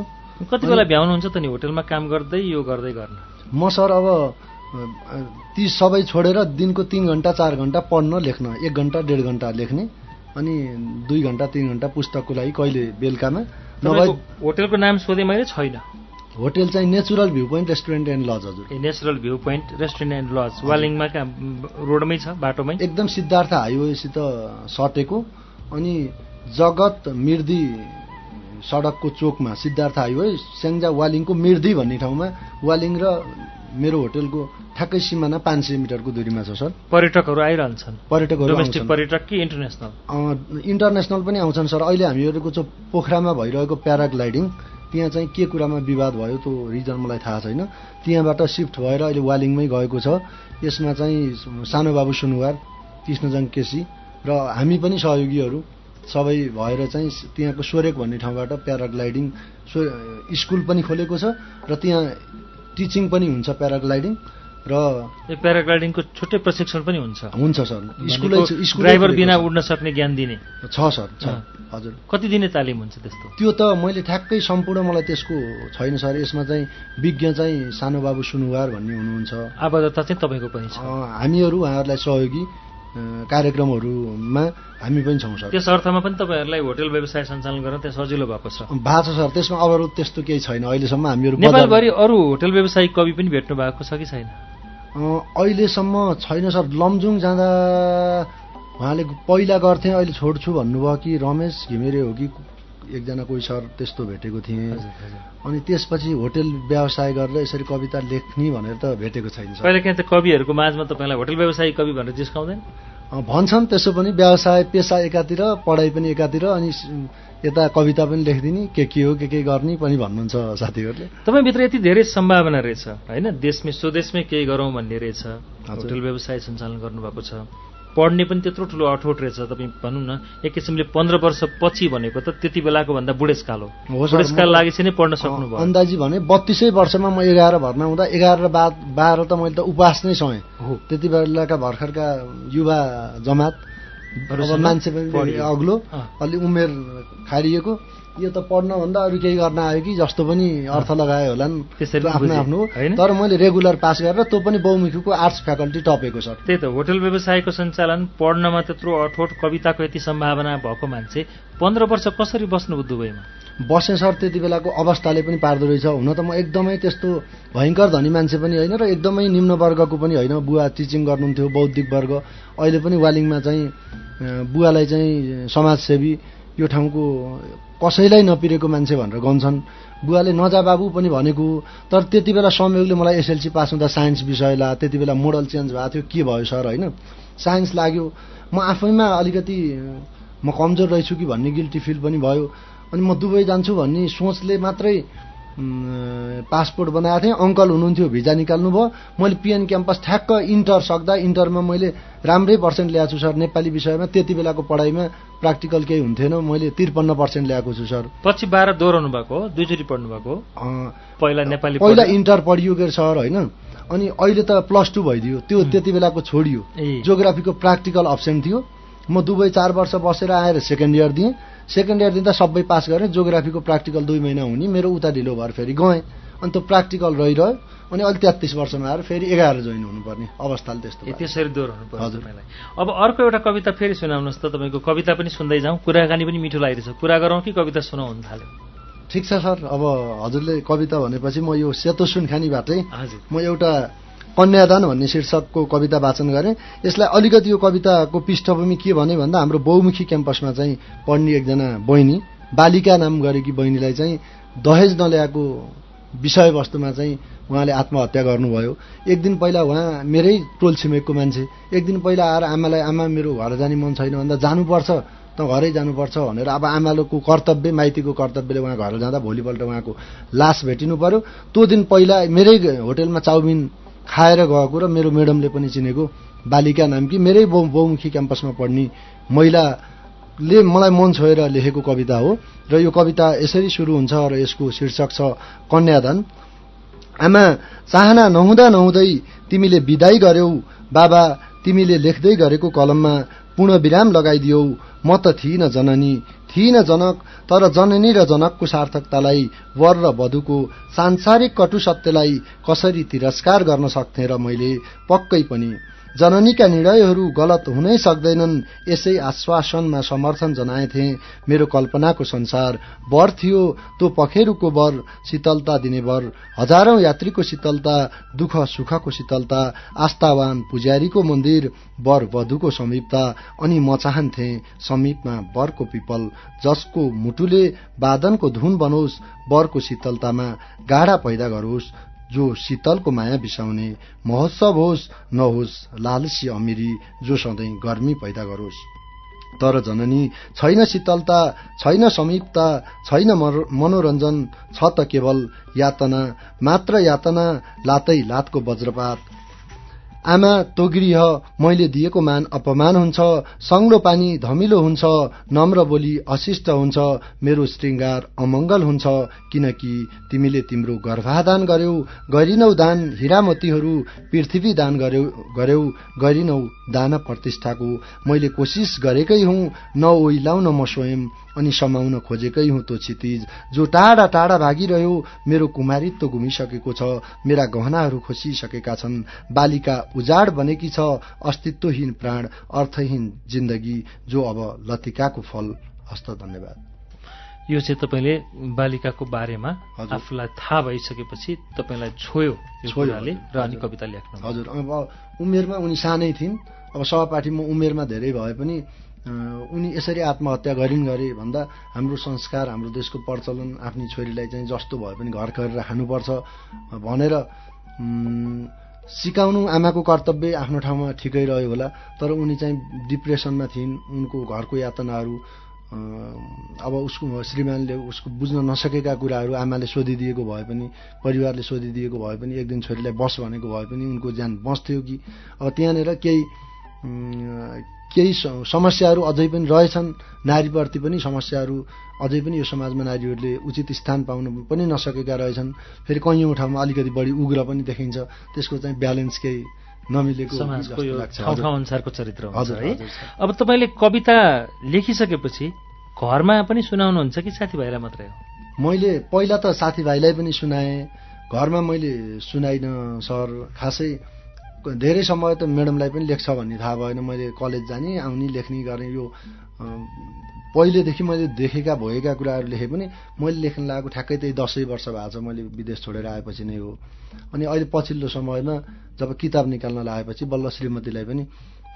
कति बेला भ्याउनुहुन्छ त नि होटलमा काम गर्दै यो गर्दै गर्न? म सर अब ती सबै छोडेर दिनको तिन घन्टा चार घन्टा पढ्न लेख्न एक घन्टा डेढ घन्टा लेख्ने अनि दुई घन्टा तिन घन्टा पुस्तकको लागि कहिले बेलुकामा। नभए होटलको नाम सोधेँ मैले छैन। होटेल चाहिँ natural view point restaurant and lodge हजुर। A natural view point restaurant and lodge वालिङमा कहाँ रोडमै छ बाटोमै? एकदम सिद्धार्थ हाइवेसित सटेको अनि जगत मिर्दी सडकको चोकमा सिद्धार्थ हाइवे स्याङ्जा वालिङको मिर्दी भन्ने ठाउँमा वालिङ र मेरो होटेलको ठ्याक्कै सिमाना पाँच सय मिटरको दुरीमा छ सर। पर्यटकहरू आइरहन्छन्। पर्यटकहरू डोमेस्टिक। पर्यटक कि इन्टरनेसनल इन्टरनेसनल पनि आउँछन् सर। अहिले हामीहरूको चाहिँ पोखरामा भइरहेको प्याराग्लाइडिङ त्यहाँ चाहिँ के कुरामा विवाद भयो त्यो रिजन मलाई थाहा छैन। त्यहाँबाट सिफ्ट भएर अहिले वालिङमै गएको छ। यसमा चाहिँ सानो बाबु सुनुवार कृष्णजङ केसी र हामी पनि सहयोगीहरू। सबै भएर चाहिँ त्यहाँको सोरेक भन्ने ठाउँबाट प्याराग्लाइडिङ सो स्कुल पनि खोलेको छ र त्यहाँ टिचिङ पनि हुन्छ प्याराग्लाइडिङ र प्याराग्लाइडिङको छुट्टै प्रशिक्षण पनि हुन्छ। हुन्छ सर। स्कुलै ड्राइभर बिना। उड्न सक्ने ज्ञान दिने। छ सर छ। हजुर। कति दिने तालिम हुन्छ त्यस्तो? त्यो त मैले ठ्याक्कै सम्पूर्ण मलाई त्यसको छैन सर। यसमा चाहिँ विज्ञ चाहिँ सानो बाबु सुनुवार भन्ने हुनुहुन्छ। आबद्धता चाहिँ तपाईँको पनि छ। हामीहरू उहाँहरूलाई सहयोगी। कार्यक्रमहरूमा हामी पनि छौँ सर। त्यस अर्थमा पनि तपाईँहरूलाई होटल व्यवसाय सञ्चालन गर्न त्यहाँ सजिलो भएको छ। भएको छ सर। त्यसमा अवरोध त्यस्तो केही छैन। अहिलेसम्म हामीहरू नेपालभरि अरू होटल व्यवसायी कवि पनि भेट्नु भएको छ कि छैन? अहिलेसम्म छैन सर। लमजुङ जाँदा उहाँले पहिला गर्थे अहिले छोड्छु भन्नुभयो कि रमेश घिमिरे हो कि एकजना कोही सर त्यस्तो भेटेको थिएँ। अनि त्यसपछि होटेल व्यवसाय गरेर यसरी कविता लेख्ने भनेर त भेटेको छैन सर। कहिले काहीँ त कविहरूको माझमा तपाईँलाई होटल व्यवसायी कवि भनेर जिस्काउँदैन भन्छन् त्यसो पनि व्यवसाय पेसा एकातिर पढाइ पनि एकातिर अनि यता कविता पनि लेखिदिने के के हो के के गर्ने पनि भन्नुहुन्छ साथीहरूले। तपाईँभित्र यति धेरै सम्भावना रहेछ होइन? देशमै स्वदेशमै केही गरौँ भन्ने रहेछ। होटल व्यवसाय सञ्चालन गर्नुभएको छ। पढ्ने पनि त्यत्रो ठुलो अठोट रहेछ तपाईँ भनौँ न। एक किसिमले पन्ध्र वर्षपछि भनेको त त्यति बेलाको भन्दा बुढेसकाल हो। बुढेसकाल म- लागेपछि नै पढ्न सक्नुभयो। अन्दाजी भने बत्तिसै वर्षमा म एघार भर्ना हुँदा एघार र बाह्र त मैले त उपवास नै सहेँ। हो। त्यति बेलाका भर्खरका युवा जमात मान्छे पनि। अग्लो। अलि उमेर खारिएको। यो त पढ्नभन्दा अरू केही गर्न आयो कि जस्तो पनि अर्थ लगायो होला नि त्यसरी त्यो आफ्नो आफ्नो। होइन? तर मैले रेगुलर पास गरेर त्यो पनि बहुमुखीको आर्ट्स फ्याकल्टी टपेको सर त्यही त होटल व्यवसायको सञ्चालन पढ्नमा त्यत्रो अठोट कविताको यति सम्भावना भएको मान्छे पन्ध्र वर्ष कसरी बस्नुभयो दुबईमा बसेँ सर त्यति बेलाको अवस्थाले पनि पार्दो रहेछ। हुन त म एकदमै त्यस्तो भयङ्कर धनी मान्छे पनि होइन र एकदमै निम्न वर्गको पनि होइन। बुवा टिचिङ गर्नुहुन्थ्यो बौद्धिक वर्ग। अहिले पनि वालिङमा चाहिँ बुवालाई चाहिँ समाजसेवी यो ठाउँको कसैलाई नपिरेको मान्छे भनेर गन्छन् बुवाले नजा बाबु पनि भनेको तर त्यति बेला संयोगले मलाई एसएलसी पास हुँदा साइन्स विषय ला त्यति बेला मोडल चेन्ज भएको थियो के भयो सर होइन? साइन्स लाग्यो। म आफैमा अलिकति म कमजोर रहेछु कि भन्ने गिल्टी फिल पनि भयो। अनि म दुबई जान्छु भन्ने सोचले मात्रै पासपोर्ट बनाएको थिएँ। अङ्कल हुनुहुन्थ्यो भिजा निकाल्नु भयो मैले पिएन क्याम्पस ठ्याक्क इन्टर सक्दा इन्टरमा मैले राम्रै पर्सेन्ट ल्याएको छु सर। नेपाली विषयमा त्यति बेलाको पढाइमा प्र्याक्टिकल केही हुन्थेन। मैले त्रिपन्न पर्सेन्ट ल्याएको छु सर। पछि बाह्र दोहोऱ्याउनु भएको हो? दुईचोटि पढ्नु भएको पहिला नेपाली पहिला। इन्टर पढियो के सर होइन? अनि अहिले त प्लस टू भइदियो। त्यो त्यति बेलाको छोडियो। ए। जोग्राफीको प्र्याक्टिकल अप्सन थियो। म दुबई चार वर्ष बसेर आएर सेकेन्ड इयर दिएँ। सेकेन्ड इयर दिँदा सबै पास गरेँ जोग्राफीको प्र्याक्टिकल दुई महिना हुने मेरो उता ढिलो भएर फेरि गएँ। अनि त्यो प्र्याक्टिकल रहिरह्यो अनि अहिले तेत्तिस वर्षमा आएर फेरि एघार जोइन हुनुपर्ने अवस्थाले त्यस्तो। त्यसरी दोहोऱ्याउनु हजुर। तपाईँलाई। अब अर्को एउटा कविता फेरि सुनाउनुहोस् त तपाईँको। कविता पनि सुन्दै जाउँ कुराकानी पनि मिठो लागिरहेछ कुरा गरौँ कि कविता सुनाउँ हुन थाल्यो? ठिक छ सर अब हजुरले कविता भनेपछि म यो सेतो सुनखानीबाटै म एउटा कन्यादान भन्ने शीर्षकको कविता वाचन गरेँ। यसलाई अलिकति यो कविताको पृष्ठभूमि के भने भन्दा हाम्रो बहुमुखी क्याम्पसमा चाहिँ पढ्ने एकजना बहिनी बालिका नाम गरेकी बहिनीलाई चाहिँ दहेज नल्याएको विषयवस्तुमा चाहिँ उहाँले आत्महत्या गर्नुभयो। एक दिन पहिला उहाँ मेरै टोल छिमेकको मान्छे। एक दिन पहिला आएर आमालाई आमा मेरो घर जाने मन छैन। भन्दा जानुपर्छ त घरै जानुपर्छ भनेर अब आमाको कर्तव्य माइतीको कर्तव्यले उहाँ घर जाँदा भोलिपल्ट उहाँको लास भेटिनु पर्यो। त्यो दिन पहिला मेरै होटेलमा चाउमिन खाएर गएको र मेरो मेडमले पनि चिनेको बालिका नामकी मेरै बहु बहुमुखी क्याम्पसमा पढ्ने महिलाले मलाई मन छोएर लेखेको कविता हो र यो कविता यसरी सुरु हुन्छ र यसको शीर्षक छ कन्यादान। आमा चाहना नहुँदा नहुँदै तिमीले विदाई गर्यौ बाबा तिमीले लेख्दै गरेको कलममा पूर्ण विराम लगाइदियौ म त थिइनँ जननी थिइनँ जनक तर जननी र जनकको सार्थकतालाई वर र वधुको सांसारिक कटु सत्यलाई कसरी तिरस्कार गर्न सक्थेँ र मैले पक्कै पनि जननीका निर्णयहरू गलत हुनै सक्दैनन् यसै आश्वासनमा समर्थन जनाएथे। मेरो कल्पनाको संसार वर थियो त्यो पखेरुको वर शीतलता दिने वर हजारौं यात्रीको शीतलता दुःख सुखको शीतलता आस्थावान पुजारीको मन्दिर वर वधुको समीपता अनि म चाहन्थे समीपमा वरको पिपल जसको मुटुले वादनको धुन बनोस् वरको शीतलतामा गाढा पैदा गरोस्। जो शीतलको माया बिसाउने महोत्सव होस् नहोस् लालसी अमिरी जो सधैँ गर्मी पैदा गरोस्। तर जननी छैन शीतलता छैन समीपता छैन मनोरञ्जन छ त केवल यातना मात्र यातना लातै लातको वज्रपात। आमा तो गृह मैले दिएको मान अपमान हुन्छ सङ्लो पानी धमिलो हुन्छ नम्र बोली अशिष्ट हुन्छ मेरो श्रृङ्गार अमङ्गल हुन्छ किनकि तिमीले तिम्रो गर्भाधान गर्यौ गरिनौ दान हिरामतीहरू पृथ्वी दान गर्यौ गर्यौ गरिनौ दान प्रतिष्ठाको। मैले कोसिस गरेकै हुँ न ओइलाउन म स्वयं अनि समाउन खोजेकै हुँ त्यो क्षितिज। जो टाढा टाढा भागिरह्यो मेरो कुमारित्व घुमिसकेको छ मेरा गहनाहरू खोसिसकेका छन्। बालिका उजाड बनेकी छ अस्तित्वहीन प्राण अर्थहीन जिन्दगी जो अब लतिकाको फल। हस्त धन्यवाद। यो चाहिँ तपाईँले बालिकाको बारेमा। आफूलाई थाहा भइसकेपछि तपाईँलाई छोयो यो छोयो, कुराले र अनि। कविता लेख्नु हजुर। अब उमेरमा उनी सानै थिइन्। अब सहपाठीमा उमेरमा धेरै भए पनि उनी यसरी आत्महत्या गरिन् गरे भन्दा हाम्रो संस्कार हाम्रो देशको प्रचलन आफ्नी छोरीलाई चाहिँ जस्तो भए पनि घर गरेर खानुपर्छ भनेर सिकाउनु आमाको कर्तव्य आफ्नो ठाउँमा ठिकै रह्यो होला तर उनी चाहिँ डिप्रेसनमा थिइन्। उनको घरको यातनाहरू अब उसको श्रीमानले उसको बुझ्न नसकेका कुराहरू आमाले सोधिदिएको भए पनि परिवारले सोधिदिएको भए पनि एक दिन छोरीलाई बस भनेको भए पनि उनको ज्यान बस्थ्यो कि। अब त्यहाँनिर केही केही समस्याहरू अझै पनि रहेछन्। नारीप्रति पनि समस्याहरू अझै पनि यो समाजमा नारीहरूले उचित स्थान पाउन पनि नसकेका रहेछन्। फेरि कैयौँ ठाउँमा अलिकति बढी उग्र पनि देखिन्छ। त्यसको चाहिँ ब्यालेन्स केही नमिलेको समाजको यो ठाउँ। ठाउँ अनुसारको चरित्र हजुर, है। अब तपाईँले कविता लेखिसकेपछि घरमा पनि सुनाउनुहुन्छ कि साथीभाइलाई मात्रै हो? मैले पहिला त साथीभाइलाई पनि सुनाएँ। घरमा मैले सुनाइनँ सर। खासै धेरै समय त म्याडमलाई पनि लेख्छ भन्ने थाहा भएन। मैले कलेज जाने आउने लेख्ने गर्ने यो पहिलेदेखि मैले देखेका भएका कुराहरू लेखेँ पनि मैले लेख्न लागेको ठ्याक्कै त्यही दसैँ वर्ष भएको छ मैले विदेश छोडेर आएपछि नै हो। अनि अहिले पछिल्लो समयमा जब किताब निकाल्न लागेपछि बल्ल श्रीमतीलाई पनि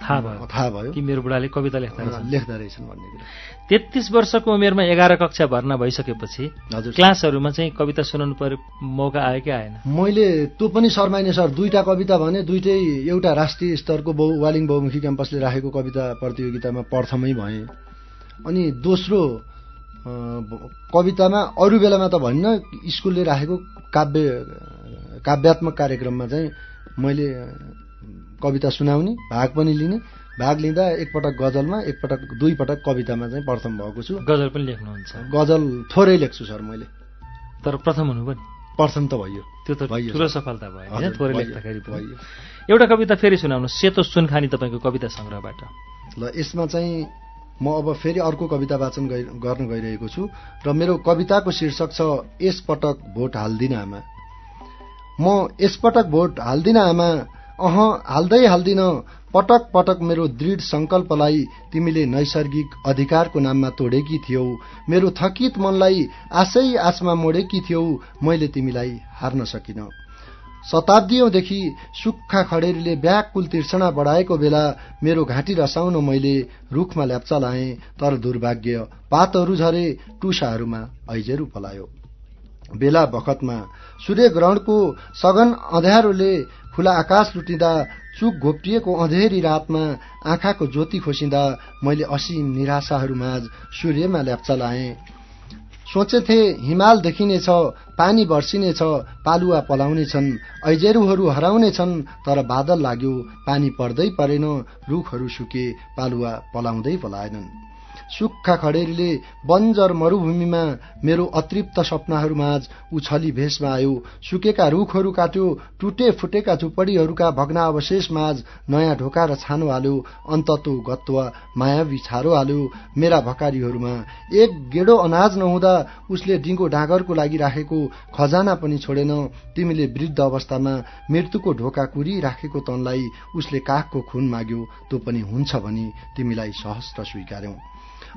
थाहा भयो। थाहा भयो। कि मेरो बुढाले कविता लेख्दा लेख्दा रहेछन् भन्ने कुरा। तेत्तिस वर्षको उमेरमा एघार कक्षा भर्ना भइसकेपछि हजुर। क्लासहरूमा चाहिँ कविता सुनाउनु पर्यो मौका आयो कि आएन? मैले त्यो पनि शर्माइने सर दुईटा कविता भने दुइटै एउटा राष्ट्रिय स्तरको बहु वालिङ बहुमुखी क्याम्पसले राखेको कविता प्रतियोगितामा प्रथमै भएँ। अनि दोस्रो कवितामा अरू बेलामा त भन्न स्कुलले राखेको काव्य काव्यात्मक कार्यक्रममा चाहिँ मैले कविता सुनाउने भाग पनि लिने। भाग लिँदा एकपटक गजलमा एकपटक दुई पटक कवितामा चाहिँ प्रथम भएको छु। गजल पनि लेख्नुहुन्छ। गजल थोरै लेख्छु सर मैले। तर प्रथम हुनु पनि प्रथम त भयो। त्यो त भयो, ठुलो। सफलता भयो होइन? थोरै लेख्दाखेरि भयो। एउटा कविता फेरि सुनाउनु सेतो सुनखानी तपाईँको कविता सङ्ग्रहबाट। ल यसमा चाहिँ म अब फेरि अर्को कविता वाचन गर्न गइरहेको छु। र मेरो कविताको शीर्षक छ यसपटक भोट हाल्दिन आमा। म यसपटक भोट हाल्दिन आमा अह हाल्दै हाल्दिन। पटक पटक मेरो दृढ संकल्पलाई तिमीले नैसर्गिक अधिकारको नाममा तोडेकी थियौ। मेरो थकित मनलाई आशै आशमा मोडेकी थियौ। मैले तिमीलाई हार्न सकिन। शताब्दीौंदेखि सुक्खा खडेरीले व्याकुल तिर्सना बढाएको बेला मेरो घाँटी रसाउन मैले रुखमा ल्याप्चा लाएँ तर दुर्भाग्य पातहरू झरे टुसाहरूमा ऐजेरू पलायो बेला बखतमा सूर्यग्रहणको सघन अँध्यारोले खुला आकाश लुटिँदा चुक घोप्टिएको अँधेरी रातमा आँखाको ज्योति खोसिँदा मैले असीम निराशाहरूमाझ सूर्यमा ल्याप्चा लाएँ सोचेथे हिमाल देखिनेछ पानी बर्सिनेछ पालुवा पलाउनेछन् ऐजेरूहरू हराउनेछन् तर बादल लाग्यो पानी पर्दै परेन रुखहरू सुके पालुवा पलाउँदै पलाएनन्। सुक्खा खडेरीले बन्जर मरूभूमिमा मेरो अतृप्त सपनाहरूमाझ उछली भेषमा आयो। सुकेका रुखहरू काट्यो टुटे फुटेका झुपडीहरूका भग्नावशेषमाझ नयाँ ढोका र छानो हाल्यो अन्ततो गत्व मायावी छारो हाल्यो मेरा भकारीहरूमा। एक गेडो अनाज नहुँदा उसले डिङ्गो डाँगरको लागि राखेको खजाना पनि छोडेन। तिमीले वृद्ध अवस्थामा मृत्युको ढोका कुरी राखेको तनलाई उसले काखको खुन माग्यो त्यो पनि हुन्छ भनी तिमीलाई सहस्त्र स्वीकार्यौ।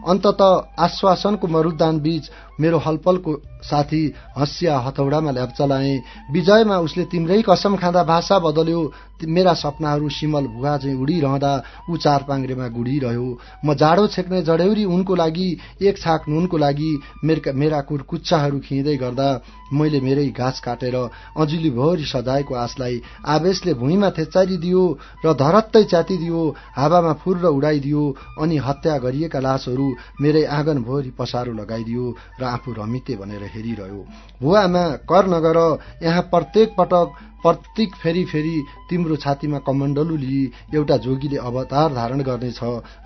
अन्तत आश्वासनको मरुद्दान बीच मेरो हलपलको साथी हँसिया हथौडामा ल्याप्चा लाए विजयमा उसले तिम्रै कसम खाँदा भाषा बदल्यो। मेरा सपनाहरू सिमल भुवा चाहिँ उडिरहँदा ऊ चार पाङ्ग्रेमा गुडिरह्यो। म जाडो छेक्ने जडेउरी उनको लागि एक छाक नुनको लागि मेरा कुर्कुच्चाहरू खिँदै गर्दा मैले मेरै घाँस काटेर अजुली भोरी सजाएको आशलाई आवेशले भुइँमा थेच्चारिदियो र धरत्तै च्यातिदियो हावामा फुर्र उडाइदियो अनि हत्या गरिएका लासहरू मेरै आँगन भोरी पसारो लगाइदियो र आफू रमिते भनेर हेरिरह्यो। भुवामा कर नगर यहाँ प्रत्येक पटक प्रत्येक फेरि फेरि तिम्रो छातीमा कमण्डलु लिई एउटा जोगीले अवतार धारण गर्नेछ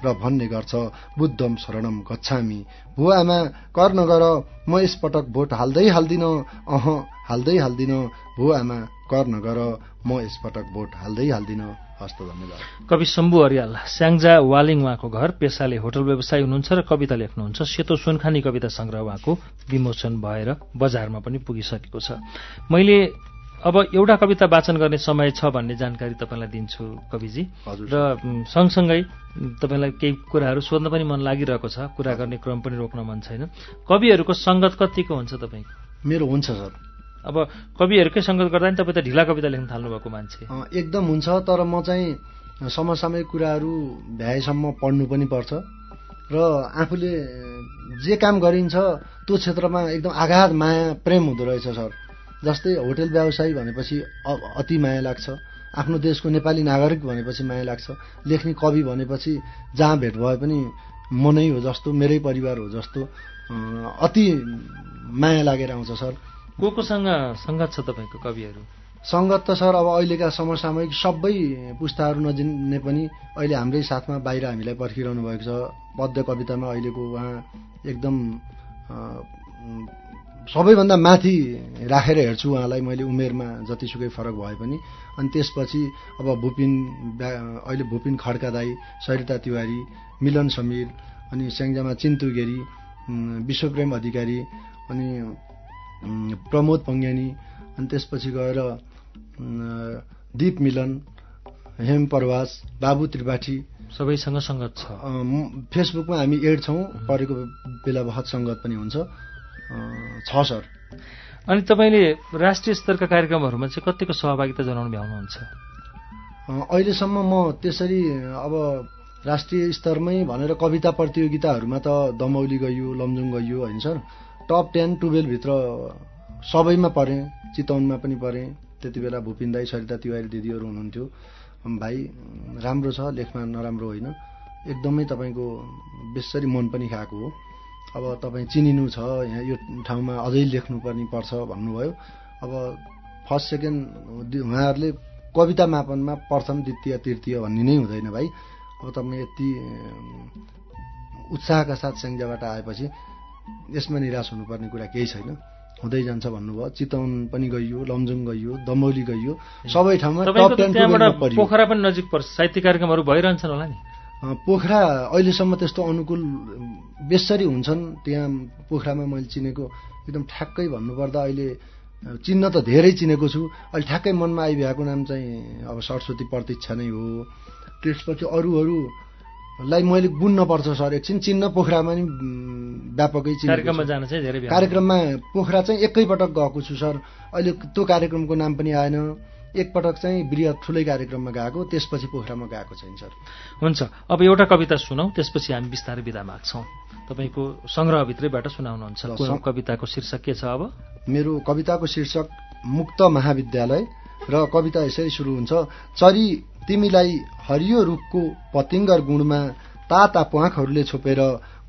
र भन्ने गर्छ बुद्धम शरणम गच्छामी। भुवामा कर नगर म यसपटक भोट हाल्दै हाल्दिन। अह हाल्दै हाल्दिन। भुवामा कर नगर म यसपटक भोट हाल्दै हाल्दिन। हस्त धन्यवाद। कवि शम्भु अरियाल स्याङ्जा वालिङ उहाँको घर पेसाले होटल व्यवसायी हुनुहुन्छ र कविता लेख्नुहुन्छ। सेतो सुनखानी कविता संग्रह उहाँको विमोचन भएर बजारमा पनि पुगिसकेको छ। मैले अब एउटा कविता वाचन गर्ने समय छ भन्ने जानकारी तपाईँलाई दिन्छु कविजी। र सँगसँगै तपाईँलाई केही कुराहरू सोध्न पनि मन लागिरहेको छ कुरा गर्ने क्रम पनि रोक्न मन छैन। कविहरूको सङ्गत कतिको हुन्छ तपाईँको मेरो हुन्छ सर। अब कविहरूकै सङ्गत गर्दा नि तपाईँ त ढिला कविता लेख्न थाल्नुभएको मान्छे। एकदम हुन्छ तर म चाहिँ समसामयिक कुराहरू भ्याएसम्म पढ्नु पनि पर्छ। र आफूले जे काम गरिन्छ त्यो क्षेत्रमा एकदम आघात माया प्रेम हुँदो रहेछ सर। जस्तै होटेल व्यवसायी भनेपछि अति माया लाग्छ। आफ्नो देशको नेपाली नागरिक भनेपछि माया लाग्छ। लेख्ने कवि भनेपछि जहाँ भेट भए पनि म नै हो जस्तो मेरै परिवार हो जस्तो अति माया लागेर आउँछ सर। को कोसँग सङ्गत छ तपाईँको कविहरू? सङ्गत त सर अब अहिलेका समसामयिक सबै पुस्ताहरू नजिन्ने पनि अहिले हाम्रै साथमा बाहिर हामीलाई पर्खिरहनु भएको छ। पद्य कवितामा अहिलेको उहाँ एकदम सबैभन्दा माथि राखेर हेर्छु उहाँलाई मैले उमेरमा जतिसुकै फरक भए पनि। अनि त्यसपछि अब भुपिन अहिले भुपिन खड्का दाई सरिता तिवारी मिलन समीर अनि स्याङ्जामा चिन्तु गिरी विश्वप्रेम अधिकारी अनि प्रमोद पङ्ग्यानी अनि त्यसपछि गएर दीप मिलन हेम प्रवास बाबु त्रिपाठी। सबैसँग सङ्गत छ। फेसबुकमा हामी एड छौँ परेको बेला बखत सङ्गत पनि हुन्छ। छ सर। अनि तपाईँले राष्ट्रिय स्तरका कार्यक्रमहरूमा चाहिँ कतिको सहभागिता जनाउनु भ्याउनुहुन्छ? अहिलेसम्म म त्यसरी अब राष्ट्रिय स्तरमै भनेर कविता प्रतियोगिताहरूमा त दमौली गइयो लमजुङ गइयो होइन सर। टप टेन टुवेल्भभित्र सबैमा परेँ चितवनमा पनि परेँ। त्यति बेला भूपिन दाई सरिता तिवारी दिदीहरू हुनुहुन्थ्यो। भाइ राम्रो छ लेखमा नराम्रो होइन। एकदमै तपाईँको बेसरी मन पनि खाएको हो। अब तपाईँ चिनिनु छ यहाँ यो ठाउँमा अझै लेख्नु पनि पर्छ भन्नुभयो। अब फर्स्ट सेकेन्ड उहाँहरूले कविता मापनमा प्रथम द्वितीय तृतीय भन्ने नै हुँदैन भाइ। अब तपाईँ यति उत्साहका साथ स्याङ्जाबाट आएपछि यसमा निराश हुनुपर्ने कुरा केही छैन। हुँदै जान्छ भन्नुभयो चितवन पनि गइयो लमजुङ गइयो दमौली गइयो। सबै ठाउँमा पोखरा पनि नजिक पर्छ। साहित्य कार्यक्रमहरू भइरहन्छन् होला नि। पोखरा अहिलेसम्म त्यस्तो अनुकूल बेसरी हुन्छन्। त्यहाँ पोखरामा मैले चिनेको एकदम ठ्याक्कै भन्नुपर्दा अहिले चिन्न त धेरै चिनेको छु। अहिले ठ्याक्कै मनमा आइभएको नाम चाहिँ अब सरस्वती प्रतीक्षा नै हो। त्यसपछि अरूहरूलाई मैले बुन्न पर्छ सर। एकछिन चिन्न पोखरामा नि व्यापकै चिनेको कार्यक्रममा। जान चाहिँ धेरै। कार्यक्रममा पोखरा चाहिँ एकैपटक गएको छु सर। अहिले त्यो कार्यक्रमको नाम पनि आएन। एकपटक चाहिँ बृहत ठुलै कार्यक्रममा गएको त्यसपछि पोखरामा गएको छैन सर। हुन्छ। अब एउटा कविता सुनौ त्यसपछि हामी बिस्तारै विदा माग्छौँ। तपाईँको सङ्ग्रहभित्रैबाट सुनाउनुहुन्छ। कविताको शीर्षक के छ अब? मेरो कविताको शीर्षक मुक्त महाविद्यालय र कविता यसरी सुरु हुन्छ। चरी तिमीलाई हरियो रुखको पतिङ्गर गुणमा ताता प्वाखहरूले छोपेर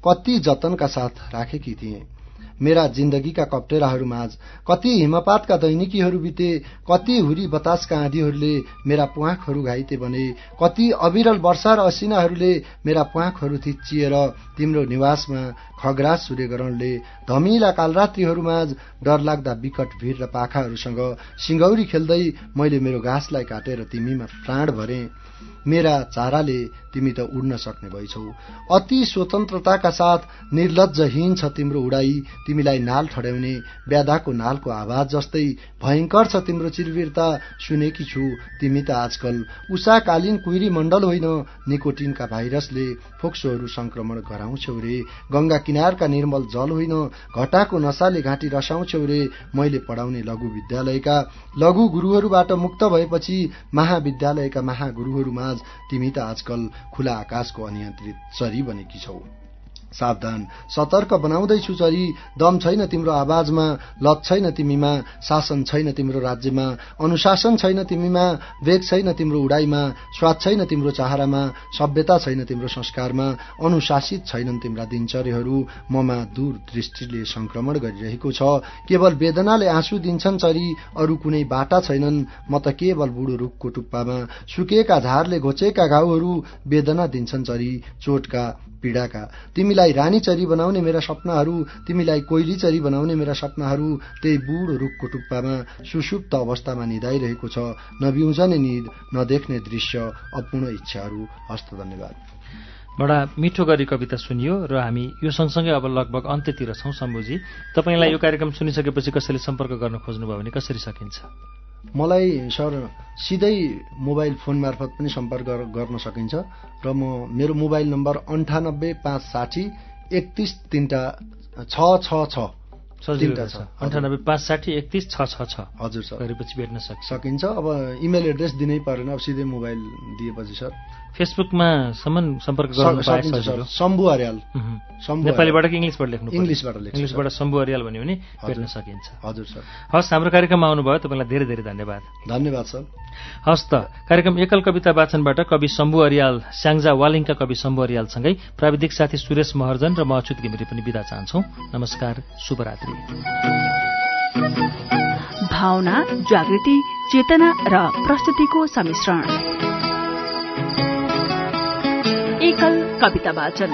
कति जतनका साथ राखेकी थिए। मेरा जिन्दगीका कप्टेराहरूमाझ कति हिमपातका दैनिकीहरू बिते कति हुरी बतासका आँधीहरूले मेरा प्वाखहरू घाइते बने कति अविरल वर्षा र असिनाहरूले मेरा प्वाखहरू थिचिएर तिम्रो निवासमा खग्रास सूर्यग्रहणले धमिला कालरात्रिहरूमाझ डरलाग्दा विकट भिर र पाखाहरूसँग सिङ्गौरी खेल्दै मैले मेरो घाँसलाई काटेर तिमीमा प्राण भरे। मेरा चाराले तिमी त उड्न सक्ने भएछौ। अति स्वतन्त्रताका साथ निर्लज्जहीन छ तिम्रो उडाई तिमीलाई नाल ठड्याउने व्याधाको नालको आवाज जस्तै भयंकर छ तिम्रो चिरवीरता। सुनेकी छु तिमी त आजकल उषाकालीन कुइरी मण्डल होइन। निकोटिनका भाइरसले फोक्सोहरू संक्रमण गराउँछौ रे। गंगा किनारका निर्मल जल होइन। घटाको नसाले घाँटी रसाउँछौ रे। मैले पढाउने लघु विद्यालयका लघु गुरुहरूबाट मुक्त भएपछि महाविद्यालयका महागुरुहरूमाझ तिमी त आजकल खुला आकाशको अनियन्त्रित चरी बनेकी छौ। सावधान। सतर्क बनाउँदैछु चरी दम छैन तिम्रो आवाजमा लत छैन तिमीमा शासन छैन तिम्रो राज्यमा अनुशासन छैन तिमीमा वेग छैन तिम्रो उडाइमा स्वाद छैन तिम्रो चाहरामा सभ्यता छैन तिम्रो संस्कारमा अनुशासित छैनन् तिम्रा दिनचर्यहरू। ममा दूर दृष्टिले संक्रमण गरिरहेको छ। केवल वेदनाले आँसु दिन्छन् चरी अरू कुनै बाटा छैनन्। म त केवल बुढो रुखको टुप्पामा। सुकेका झारले घोचेका घाउहरू वेदना दिन्छन् चरी चोटका पीडाका। तिमीलाई रानी चरी बनाउने मेरा सपनाहरू तिमीलाई कोइली चरी बनाउने मेरा सपनाहरू त्यही बुढो रुखको टुप्पामा सुषुप्त अवस्थामा निधाइरहेको छ। नबिउजने निद नदेख्ने दृश्य अपूर्ण इच्छाहरू। हस्त धन्यवाद। बडा मिठो गरी कविता सुनियो र हामी यो सँगसँगै अब लगभग अन्त्यतिर छौँ शम्भुजी तपाईँलाई यो कार्यक्रम सुनिसकेपछि कसैले सम्पर्क गर्न खोज्नुभयो भने कसरी सकिन्छ? मलाई सर सिधै मोबाइल फोन मार्फत पनि सम्पर्क गर- गर्न सकिन्छ र म मेरो मोबाइल नम्बर अन्ठानब्बे पाँच साठी एकतिस तिनवटा छ छ छ। अन्ठानब्बे पाँच साठी एकतिस छ छ छ। हजुर सर। गरेपछि भेट्न सकिन्छ। अब इमेल एड्रेस दिनै परेन। अब सिधै मोबाइल दिएपछि सर। फेसबुकमा सम्म सम्पर्क गर्न शम्भु अर्याल नेपालीबाट कि इङ्ग्लिसबाट लेख्नु? इङ्ग्लिसबाट लेख्छु, इङ्ग्लिसबाट शम्भु अरियाल भन्यो भने भेट्न। सकिन्छ। हजुर सर। हस् हाम्रो कार्यक्रममा आउनुभयो तपाईँलाई धेरै धेरै धन्यवाद। धन्यवाद सर। हस् त कार्यक्रम एकल कविता वाचनबाट कवि शम्भु अरियाल स्याङ्जा वालिङका कवि शम्भु अरियालसँगै प्राविधिक साथी सुरेश महर्जन र म अच्युत घिमिरे पनि विदा चाहन्छौ। नमस्कार शुभरात्रि। भावना जागृति चेतना र प्रस्तुतिको सम्मिश्रण कविता वाचन